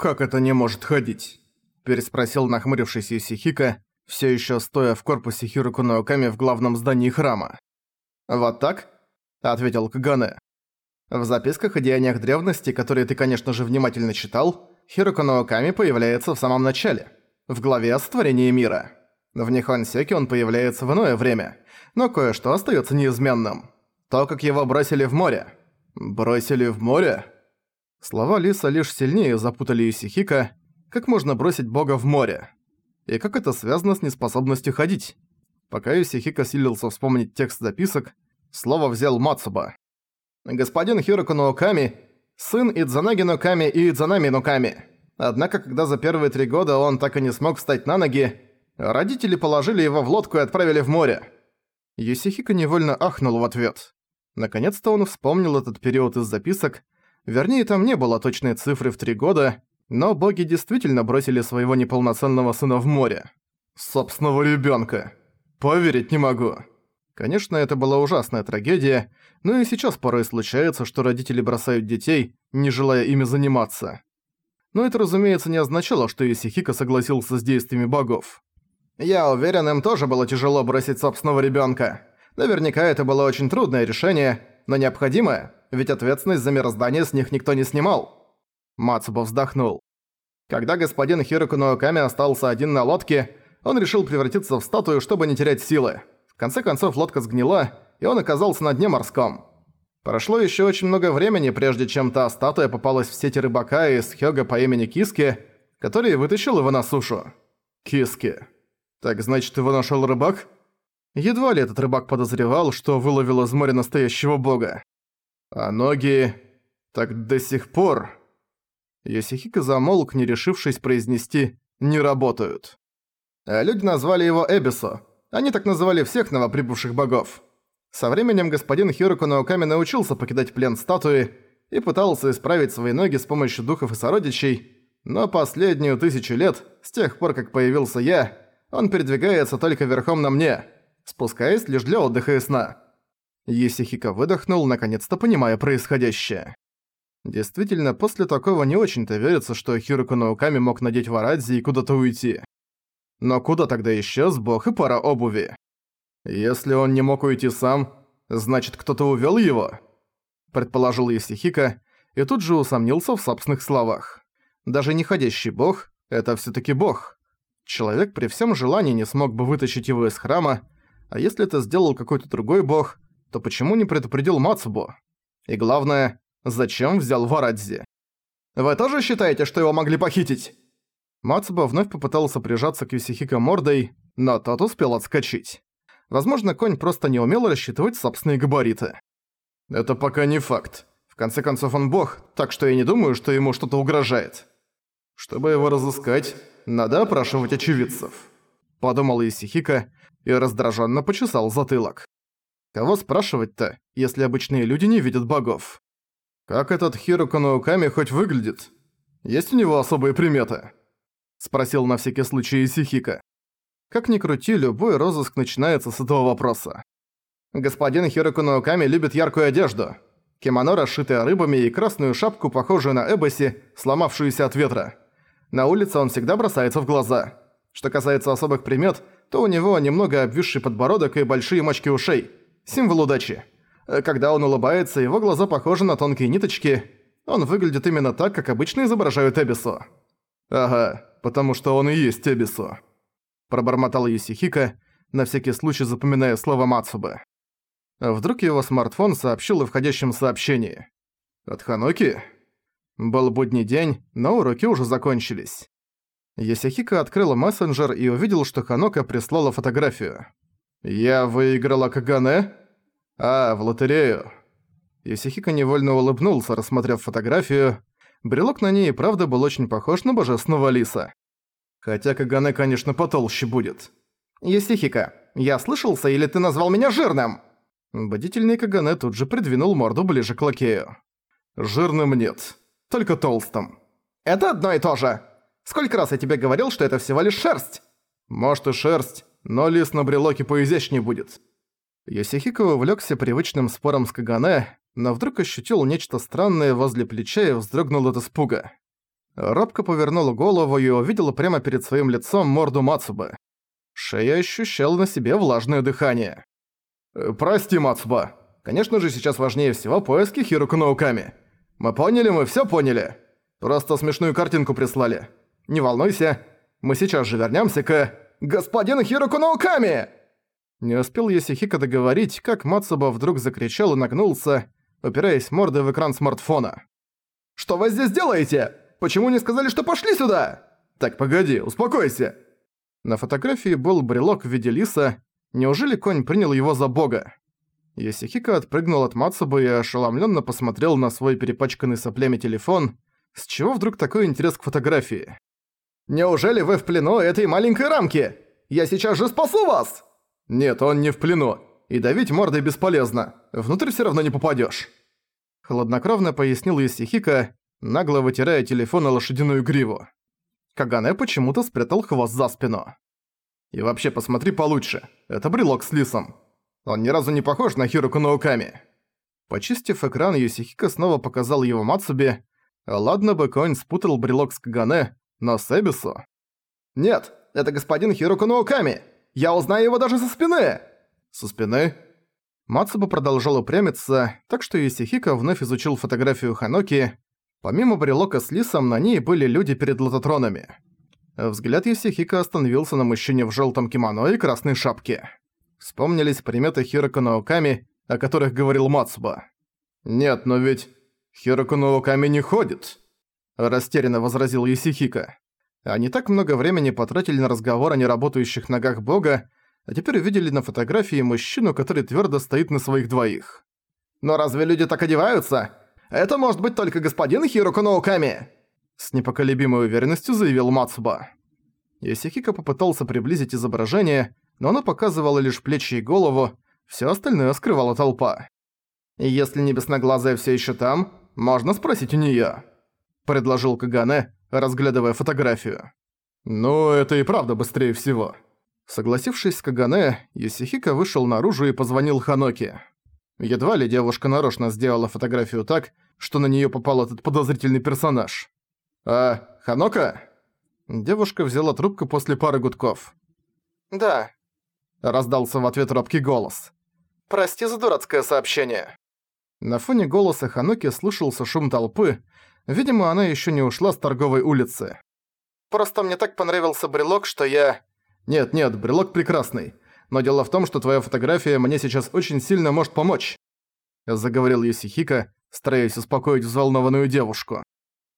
«Как это не может ходить?» – переспросил нахмурившийся Исихика, все еще стоя в корпусе Хироку Наоками в главном здании храма. «Вот так?» – ответил Кагане. В записках о деяниях древности, которые ты, конечно же, внимательно читал, Хироко Наоками появляется в самом начале, в главе о сотворении мира. В Нихонсеке он появляется в иное время, но кое-что остается неизменным. То, как его бросили в море. Бросили в море? Слова Лиса лишь сильнее запутали Исихика, как можно бросить бога в море. И как это связано с неспособностью ходить? Пока Исихика силился вспомнить текст записок, слово взял Мацуба господин Хироко Ноками, сын Идзанаги Ноками и Идзанами Ноками. Однако, когда за первые три года он так и не смог встать на ноги, родители положили его в лодку и отправили в море. Юсихико невольно ахнул в ответ. Наконец-то он вспомнил этот период из записок, вернее, там не было точной цифры в три года, но боги действительно бросили своего неполноценного сына в море. Собственного ребенка. Поверить не могу. Конечно, это была ужасная трагедия, но и сейчас порой случается, что родители бросают детей, не желая ими заниматься. Но это, разумеется, не означало, что Исихика согласился с действиями богов. «Я уверен, им тоже было тяжело бросить собственного ребенка. Наверняка это было очень трудное решение, но необходимое, ведь ответственность за мироздание с них никто не снимал». Мацуба вздохнул. Когда господин Хироку Нооками остался один на лодке, он решил превратиться в статую, чтобы не терять силы. В конце концов, лодка сгнила, и он оказался на дне морском. Прошло еще очень много времени, прежде чем та статуя попалась в сети рыбака из Хёга по имени Киски, который вытащил его на сушу. Киски. Так значит, его нашел рыбак? Едва ли этот рыбак подозревал, что выловил из моря настоящего бога. А ноги... Так до сих пор... Йосихико замолк, не решившись произнести «не работают». А люди назвали его Эбисо. Они так называли всех новоприбывших богов. Со временем господин Хироко Наоками научился покидать плен статуи и пытался исправить свои ноги с помощью духов и сородичей, но последнюю тысячу лет, с тех пор как появился я, он передвигается только верхом на мне, спускаясь лишь для отдыха и сна. Есихика выдохнул, наконец-то понимая происходящее. Действительно, после такого не очень-то верится, что Хироко Науками мог надеть варадзи и куда-то уйти. Но куда тогда исчез бог и пара обуви? «Если он не мог уйти сам, значит, кто-то увёл его?» Предположил Исихика, и тут же усомнился в собственных словах. Даже неходящий бог — это всё-таки бог. Человек при всем желании не смог бы вытащить его из храма, а если это сделал какой-то другой бог, то почему не предупредил Мацубу? И главное, зачем взял Варадзи? «Вы тоже считаете, что его могли похитить?» Мацуба вновь попытался прижаться к Юсихико мордой, но тот успел отскочить. Возможно, конь просто не умел рассчитывать собственные габариты. Это пока не факт. В конце концов, он бог, так что я не думаю, что ему что-то угрожает. Чтобы его разыскать, надо опрашивать очевидцев. Подумал Исихика и раздраженно почесал затылок. Кого спрашивать-то, если обычные люди не видят богов? Как этот Хирука Науками хоть выглядит? Есть у него особые приметы? Спросил на всякий случай Исихика. Как ни крути, любой розыск начинается с этого вопроса. Господин Хироку Науками любит яркую одежду. Кимоно, расшитое рыбами, и красную шапку, похожую на Эбоси, сломавшуюся от ветра. На улице он всегда бросается в глаза. Что касается особых примет, то у него немного обвисший подбородок и большие мочки ушей. Символ удачи. Когда он улыбается, его глаза похожи на тонкие ниточки. Он выглядит именно так, как обычно изображают Эбису. Ага, потому что он и есть Эбису пробормотал Юсихика, на всякий случай запоминая слово Мацубе. Вдруг его смартфон сообщил о входящем сообщении. «От Ханоки?» Был будний день, но уроки уже закончились. Ясихика открыла мессенджер и увидел, что Ханока прислала фотографию. «Я выиграла Кагане?» «А, в лотерею». Ясихика невольно улыбнулся, рассмотрев фотографию. Брелок на ней и правда был очень похож на божественного лиса. Хотя Кагане, конечно, потолще будет. «Есихика, я слышался или ты назвал меня жирным?» Бодительный Кагане тут же придвинул морду ближе к лакею. «Жирным нет, только толстым». «Это одно и то же! Сколько раз я тебе говорил, что это всего лишь шерсть?» «Может и шерсть, но лис на брелоке поизящнее будет». Йосихико увлёкся привычным спором с Кагане, но вдруг ощутил нечто странное возле плеча и вздрогнул от испуга. Робко повернул голову и увидел прямо перед своим лицом морду Мацубы. Шея ощущала на себе влажное дыхание. «Э, «Прости, Мацуба. Конечно же, сейчас важнее всего поиски Хируку Науками. Мы поняли, мы всё поняли. Просто смешную картинку прислали. Не волнуйся, мы сейчас же вернёмся к... Господин Хируку Науками!» Не успел Йосихико договорить, как Мацуба вдруг закричал и нагнулся, упираясь мордой в экран смартфона. «Что вы здесь делаете? Почему не сказали, что пошли сюда?» «Так, погоди, успокойся!» На фотографии был брелок в виде лиса. Неужели конь принял его за бога? Йосихико отпрыгнул от Мацубы и ошеломленно посмотрел на свой перепачканный соплями телефон. С чего вдруг такой интерес к фотографии? «Неужели вы в плену этой маленькой рамки? Я сейчас же спасу вас!» «Нет, он не в плену. И давить мордой бесполезно. Внутрь все равно не попадешь. Хладнокровно пояснил Исихика, нагло вытирая телефон на лошадиную гриву. Кагане почему-то спрятал хвост за спину. «И вообще посмотри получше. Это брелок с лисом. Он ни разу не похож на Хироку Науками». Почистив экран, Юсихика снова показал его Мацубе. Ладно бы конь спутал брелок с Кагане, но с Эбису... «Нет, это господин Хироку Науками! Я узнаю его даже со спины!» «Со спины?» Мацуба продолжал упрямиться, так что Исихика вновь изучил фотографию Ханоки. Помимо брелока с лисом, на ней были люди перед лототронами. Взгляд Исихика остановился на мужчине в желтом кимоно и красной шапке. Вспомнились приметы Хироко Наоками, о которых говорил Мацуба. «Нет, но ведь Хироко Наоками не ходит», – растерянно возразил Исихика. Они так много времени потратили на разговор о неработающих ногах бога, а теперь увидели на фотографии мужчину, который твердо стоит на своих двоих. «Но разве люди так одеваются? Это может быть только господин Хироко Науками!» С непоколебимой уверенностью заявил Мацуба. Исихико попытался приблизить изображение, но оно показывало лишь плечи и голову, все остальное скрывала толпа. «Если небесноглазая все еще там, можно спросить у нее, предложил Кагане, разглядывая фотографию. «Ну, это и правда быстрее всего». Согласившись с Кагане, Юсихика вышел наружу и позвонил Ханоки. Едва ли девушка нарочно сделала фотографию так, что на неё попал этот подозрительный персонаж. «А, Ханока?» Девушка взяла трубку после пары гудков. «Да», — раздался в ответ робкий голос. «Прости за дурацкое сообщение». На фоне голоса Ханоки слышался шум толпы, Видимо, она ещё не ушла с торговой улицы. «Просто мне так понравился брелок, что я...» «Нет-нет, брелок прекрасный. Но дело в том, что твоя фотография мне сейчас очень сильно может помочь», заговорил Юсихика, стараясь успокоить взволнованную девушку.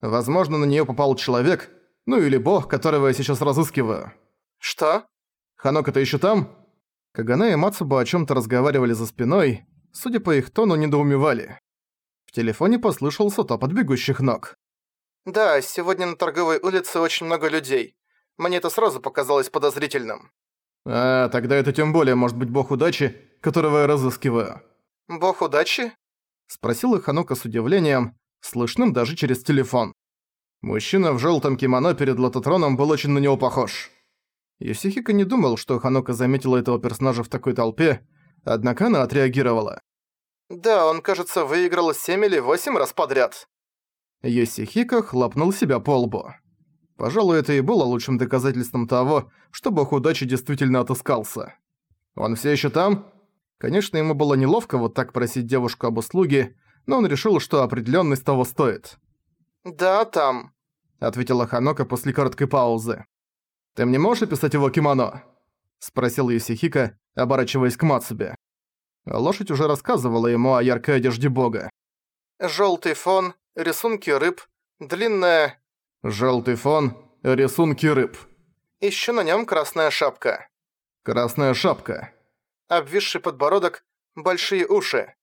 «Возможно, на неё попал человек, ну или бог, которого я сейчас разыскиваю». «Что?» «Ханока, ты ещё там?» Кагана и Мацуба о чём-то разговаривали за спиной, судя по их тону, недоумевали. В телефоне послышался топот бегущих ног. «Да, сегодня на торговой улице очень много людей. Мне это сразу показалось подозрительным». «А, тогда это тем более может быть бог удачи, которого я разыскиваю». «Бог удачи?» Спросил Ханока с удивлением, слышным даже через телефон. Мужчина в желтом кимоно перед лототроном был очень на него похож. Юсихика не думал, что Ханока заметила этого персонажа в такой толпе, однако она отреагировала. Да, он, кажется, выиграл семь или восемь раз подряд. Йосихико хлопнул себя по лбу. Пожалуй, это и было лучшим доказательством того, что бог удачи действительно отыскался. Он все еще там? Конечно, ему было неловко вот так просить девушку об услуге, но он решил, что определенность того стоит. «Да, там», — ответила Ханока после короткой паузы. «Ты мне можешь описать его кимоно?» — спросил Юсихика, оборачиваясь к Мацубе. Лошадь уже рассказывала ему о яркой одежде бога. «Жёлтый фон, рисунки рыб, длинная...» «Жёлтый фон, рисунки рыб». «Ещё на нём красная шапка». «Красная шапка». «Обвисший подбородок, большие уши».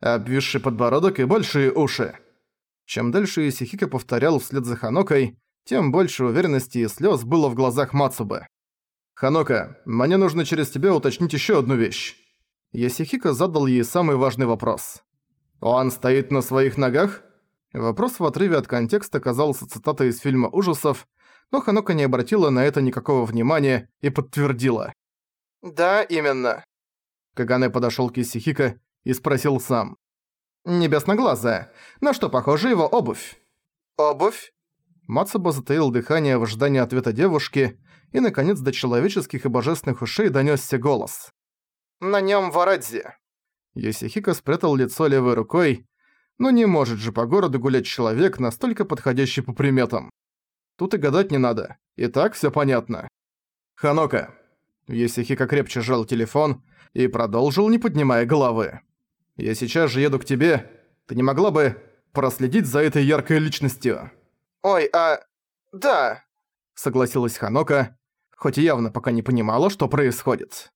«Обвисший подбородок и большие уши». Чем дальше Исихика повторял вслед за Ханокой, тем больше уверенности и слёз было в глазах Мацубы. «Ханока, мне нужно через тебя уточнить ещё одну вещь». Ясихико задал ей самый важный вопрос. «Он стоит на своих ногах?» Вопрос в отрыве от контекста казался цитатой из фильма ужасов, но Ханока не обратила на это никакого внимания и подтвердила. «Да, именно». Кагане подошёл к Исихико и спросил сам. «Небесноглазая, на что похожа его обувь?» «Обувь?» Мацуба затаил дыхание в ожидании ответа девушки, и, наконец, до человеческих и божественных ушей донёсся голос. «На нём Варадзи!» Йосихико спрятал лицо левой рукой, но не может же по городу гулять человек, настолько подходящий по приметам. Тут и гадать не надо, и так всё понятно. «Ханока!» Йосихико крепче сжал телефон и продолжил, не поднимая головы. «Я сейчас же еду к тебе. Ты не могла бы проследить за этой яркой личностью?» «Ой, а... да...» Согласилась Ханока, хоть и явно пока не понимала, что происходит.